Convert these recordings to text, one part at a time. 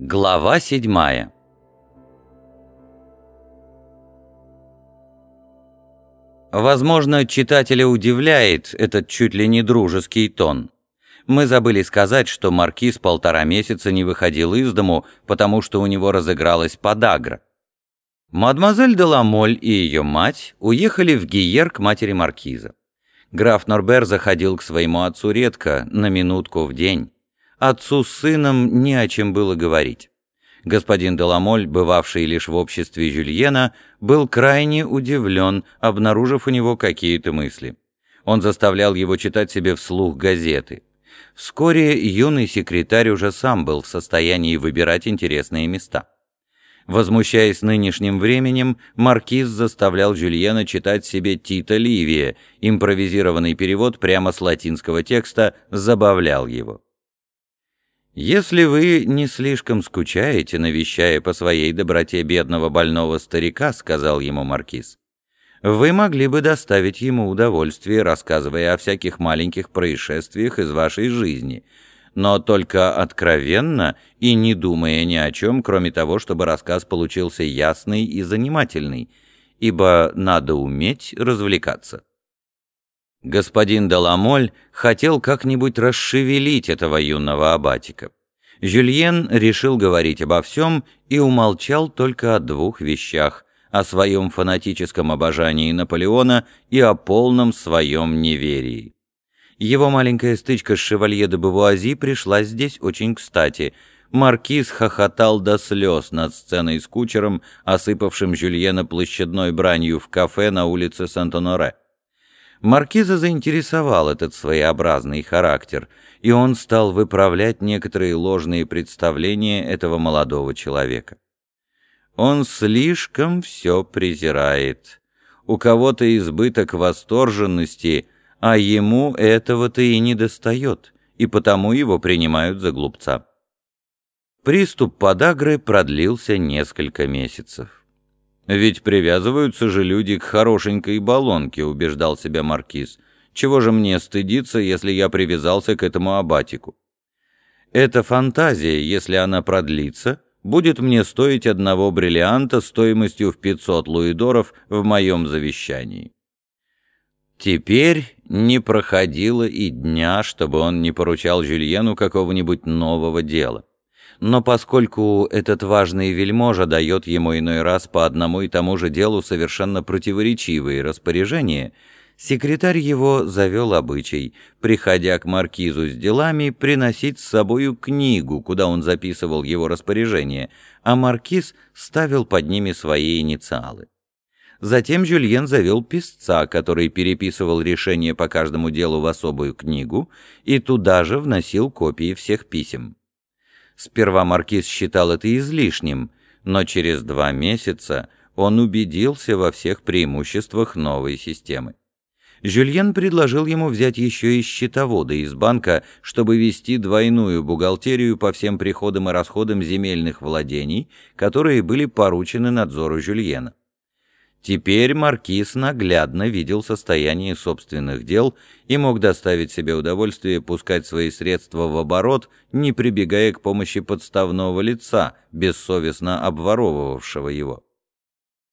Глава седьмая Возможно, читателя удивляет этот чуть ли не дружеский тон. Мы забыли сказать, что маркиз полтора месяца не выходил из дому, потому что у него разыгралась подагра. Мадемуазель де Ламоль и ее мать уехали в Гиер к матери маркиза. Граф Норбер заходил к своему отцу редко, на минутку в день. Отцу с сыном не о чем было говорить. Господин Деламоль, бывавший лишь в обществе Жюльена, был крайне удивлен, обнаружив у него какие-то мысли. Он заставлял его читать себе вслух газеты. Вскоре юный секретарь уже сам был в состоянии выбирать интересные места. Возмущаясь нынешним временем, маркиз заставлял Жюльена читать себе Тита Ливия, импровизированный перевод прямо с латинского текста забавлял его. «Если вы не слишком скучаете, навещая по своей доброте бедного больного старика», — сказал ему маркиз, «вы могли бы доставить ему удовольствие, рассказывая о всяких маленьких происшествиях из вашей жизни, но только откровенно и не думая ни о чем, кроме того, чтобы рассказ получился ясный и занимательный, ибо надо уметь развлекаться. Господин Деламоль хотел как-нибудь расшевелить этого юного абатика. Жюльен решил говорить обо всем и умолчал только о двух вещах – о своем фанатическом обожании Наполеона и о полном своем неверии. Его маленькая стычка с шевалье де Бавуази пришла здесь очень кстати. Маркиз хохотал до слез над сценой с кучером, осыпавшим Жюльена площадной бранью в кафе на улице Сент-Оноре. Маркиза заинтересовал этот своеобразный характер, и он стал выправлять некоторые ложные представления этого молодого человека. Он слишком все презирает. У кого-то избыток восторженности – а ему этого-то и не достает, и потому его принимают за глупца. Приступ подагры продлился несколько месяцев. «Ведь привязываются же люди к хорошенькой баллонке», — убеждал себя Маркиз. «Чего же мне стыдиться, если я привязался к этому абатику? Эта фантазия, если она продлится, будет мне стоить одного бриллианта стоимостью в 500 луидоров в моем завещании». Теперь не проходило и дня, чтобы он не поручал Жюльену какого-нибудь нового дела. Но поскольку этот важный вельможа дает ему иной раз по одному и тому же делу совершенно противоречивые распоряжения, секретарь его завел обычай, приходя к маркизу с делами, приносить с собою книгу, куда он записывал его распоряжения, а маркиз ставил под ними свои инициалы. Затем Жюльен завел писца, который переписывал решение по каждому делу в особую книгу и туда же вносил копии всех писем. Сперва маркиз считал это излишним, но через два месяца он убедился во всех преимуществах новой системы. Жюльен предложил ему взять еще и счетовода из банка, чтобы вести двойную бухгалтерию по всем приходам и расходам земельных владений, которые были поручены надзору Жюльена. Теперь маркиз наглядно видел состояние собственных дел и мог доставить себе удовольствие пускать свои средства в оборот, не прибегая к помощи подставного лица, бессовестно обворовывавшего его.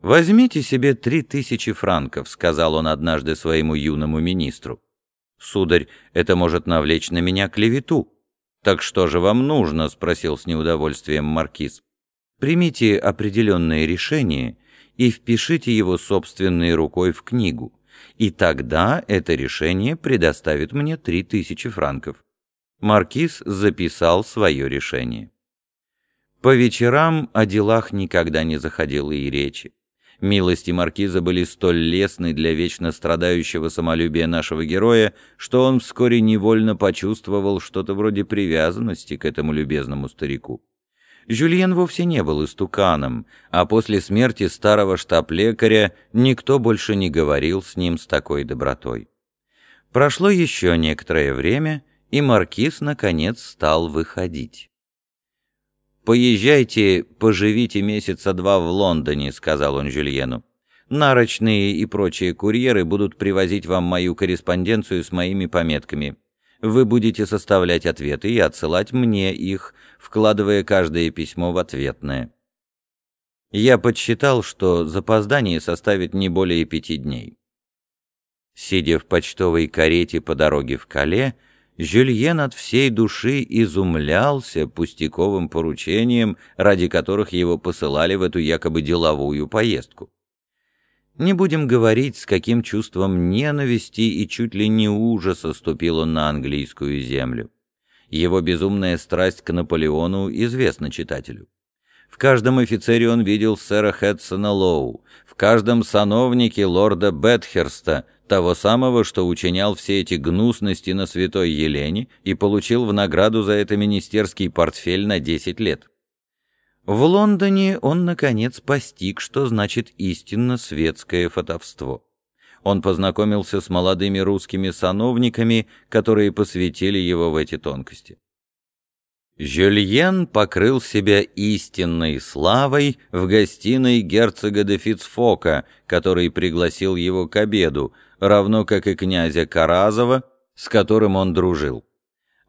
«Возьмите себе три тысячи франков», — сказал он однажды своему юному министру. «Сударь, это может навлечь на меня клевету». «Так что же вам нужно?» — спросил с неудовольствием маркиз. «Примите определенное решение и впишите его собственной рукой в книгу, и тогда это решение предоставит мне 3000 франков. Маркиз записал свое решение. По вечерам о делах никогда не заходило и речи. Милости маркиза были столь лестны для вечно страдающего самолюбия нашего героя, что он вскоре невольно почувствовал что-то вроде привязанности к этому любезному старику. Жюльен вовсе не был истуканом, а после смерти старого штаб-лекаря никто больше не говорил с ним с такой добротой. Прошло еще некоторое время, и маркиз, наконец, стал выходить. «Поезжайте, поживите месяца два в Лондоне», — сказал он Жюльену. «Нарочные и прочие курьеры будут привозить вам мою корреспонденцию с моими пометками. Вы будете составлять ответы и отсылать мне их, вкладывая каждое письмо в ответное. Я подсчитал, что запоздание составит не более пяти дней. Сидя в почтовой карете по дороге в Кале, Жюльен от всей души изумлялся пустяковым поручениям, ради которых его посылали в эту якобы деловую поездку. Не будем говорить, с каким чувством ненависти и чуть ли не ужаса ступил он на английскую землю. Его безумная страсть к Наполеону известна читателю. В каждом офицере он видел сэра Хедсона Лоу, в каждом сановнике лорда Бетхерста, того самого, что учинял все эти гнусности на святой Елене и получил в награду за это министерский портфель на 10 лет. В Лондоне он, наконец, постиг, что значит истинно светское фотовство. Он познакомился с молодыми русскими сановниками, которые посвятили его в эти тонкости. Жюльен покрыл себя истинной славой в гостиной герцога де Фицфока, который пригласил его к обеду, равно как и князя Каразова, с которым он дружил.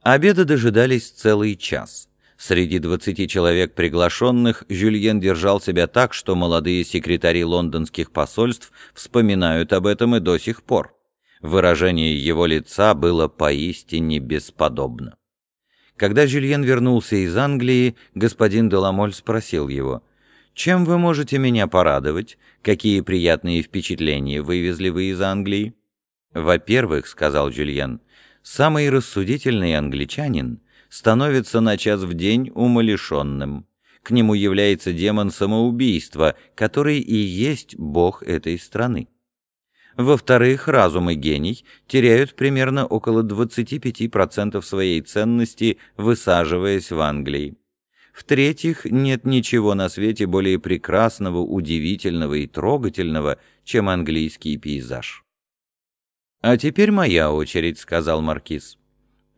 Обеда дожидались целый час. Среди двадцати человек приглашенных Жюльен держал себя так, что молодые секретари лондонских посольств вспоминают об этом и до сих пор. Выражение его лица было поистине бесподобно. Когда Жюльен вернулся из Англии, господин Деламоль спросил его, «Чем вы можете меня порадовать? Какие приятные впечатления вывезли вы из Англии?» «Во-первых, — сказал Жюльен, — самый рассудительный англичанин становится на час в день умалишенным. К нему является демон самоубийства, который и есть бог этой страны. Во-вторых, разум и гений теряют примерно около 25% своей ценности, высаживаясь в Англии. В-третьих, нет ничего на свете более прекрасного, удивительного и трогательного, чем английский пейзаж. «А теперь моя очередь», — сказал Маркиз.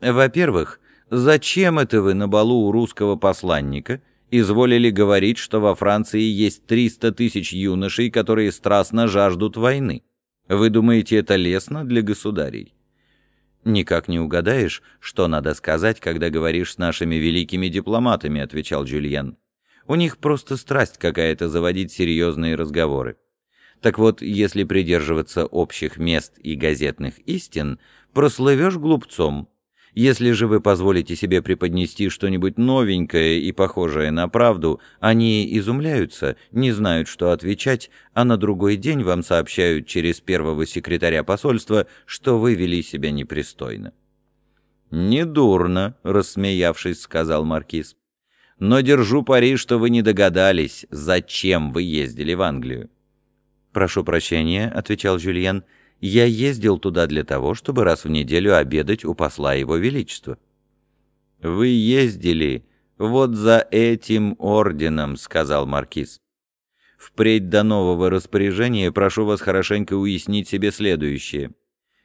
«Во-первых, зачем это вы на балу у русского посланника изволили говорить, что во Франции есть 300 тысяч юношей, которые страстно жаждут войны?» Вы думаете, это лестно для государей? Никак не угадаешь, что надо сказать, когда говоришь с нашими великими дипломатами, отвечал Джульен. У них просто страсть какая-то заводить серьезные разговоры. Так вот, если придерживаться общих мест и газетных истин, прослывешь глупцом, если же вы позволите себе преподнести что-нибудь новенькое и похожее на правду, они изумляются, не знают, что отвечать, а на другой день вам сообщают через первого секретаря посольства, что вы вели себя непристойно». «Недурно», — рассмеявшись, сказал Маркиз. «Но держу пари, что вы не догадались, зачем вы ездили в Англию». «Прошу прощения», — отвечал Жюльен, — я ездил туда для того, чтобы раз в неделю обедать у посла Его Величества». «Вы ездили вот за этим орденом», — сказал Маркиз. «Впредь до нового распоряжения прошу вас хорошенько уяснить себе следующее.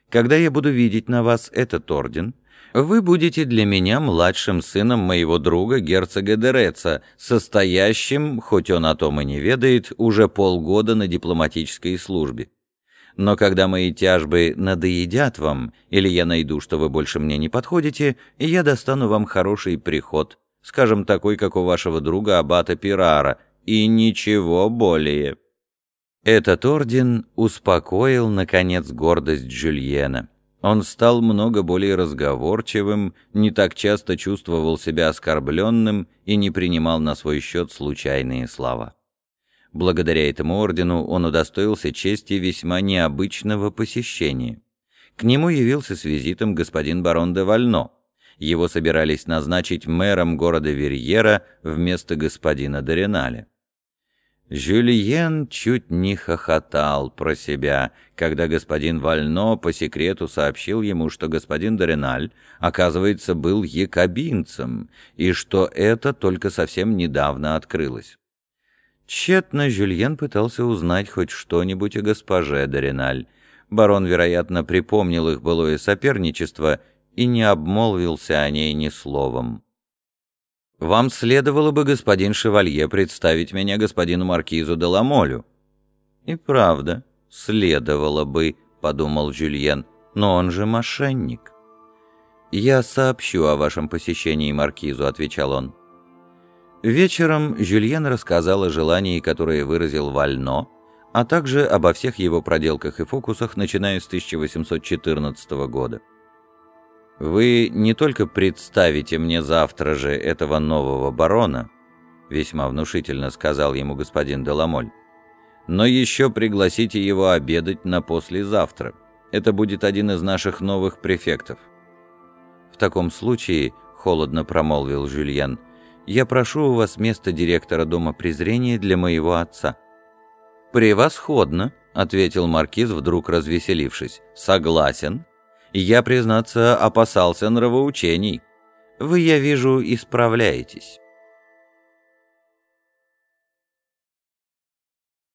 Когда я буду видеть на вас этот орден, вы будете для меня младшим сыном моего друга герцога Дереца, состоящим, хоть он о том и не ведает, уже полгода на дипломатической службе. Но когда мои тяжбы надоедят вам, или я найду, что вы больше мне не подходите, я достану вам хороший приход, скажем, такой, как у вашего друга Аббата Пирара, и ничего более». Этот орден успокоил, наконец, гордость Джульена. Он стал много более разговорчивым, не так часто чувствовал себя оскорбленным и не принимал на свой счет случайные слова. Благодаря этому ордену он удостоился чести весьма необычного посещения. К нему явился с визитом господин барон де Вально. Его собирались назначить мэром города Верьера вместо господина Дореналя. Жюльен чуть не хохотал про себя, когда господин Вально по секрету сообщил ему, что господин Дореналь, оказывается, был якобинцем, и что это только совсем недавно открылось. Тщетно Жюльен пытался узнать хоть что-нибудь о госпоже Дориналь. Барон, вероятно, припомнил их былое соперничество и не обмолвился о ней ни словом. «Вам следовало бы, господин Шевалье, представить меня господину Маркизу де Ламолю». «И правда, следовало бы», — подумал Жюльен, — «но он же мошенник». «Я сообщу о вашем посещении маркизу», — отвечал он. Вечером Жюльен рассказал о желании, которое выразил Вально, а также обо всех его проделках и фокусах, начиная с 1814 года. «Вы не только представите мне завтра же этого нового барона», весьма внушительно сказал ему господин Деламоль, «но еще пригласите его обедать на послезавтра. Это будет один из наших новых префектов». «В таком случае», — холодно промолвил Жюльен, «я прошу у вас место директора Дома презрения для моего отца». «Превосходно», — ответил маркиз, вдруг развеселившись. «Согласен. Я, признаться, опасался нравоучений. Вы, я вижу, исправляетесь».